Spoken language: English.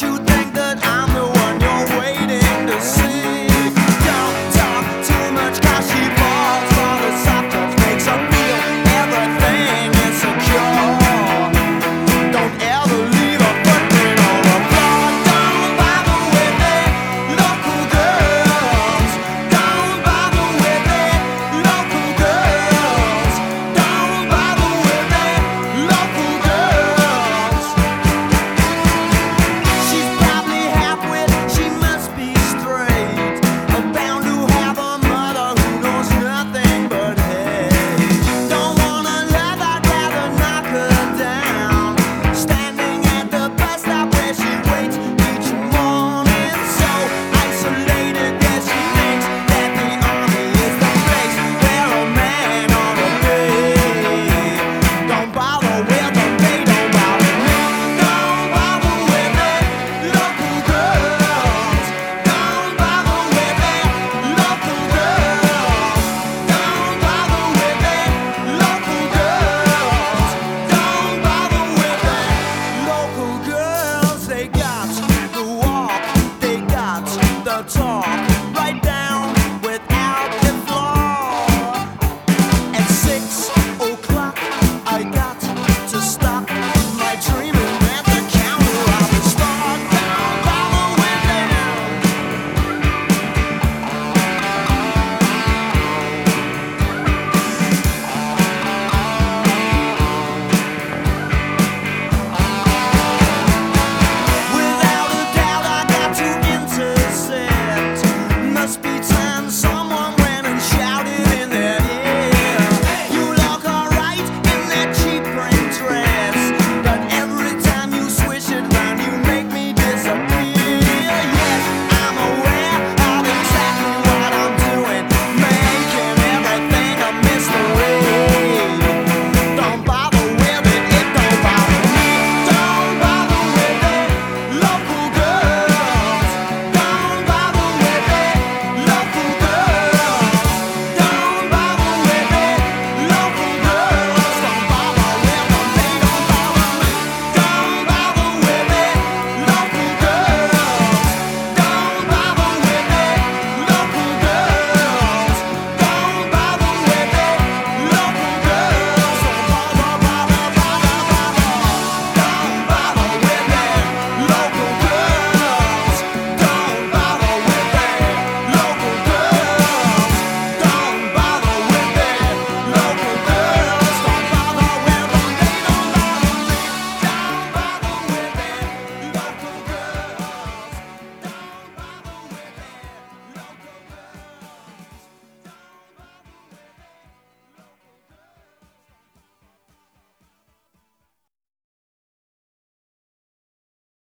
you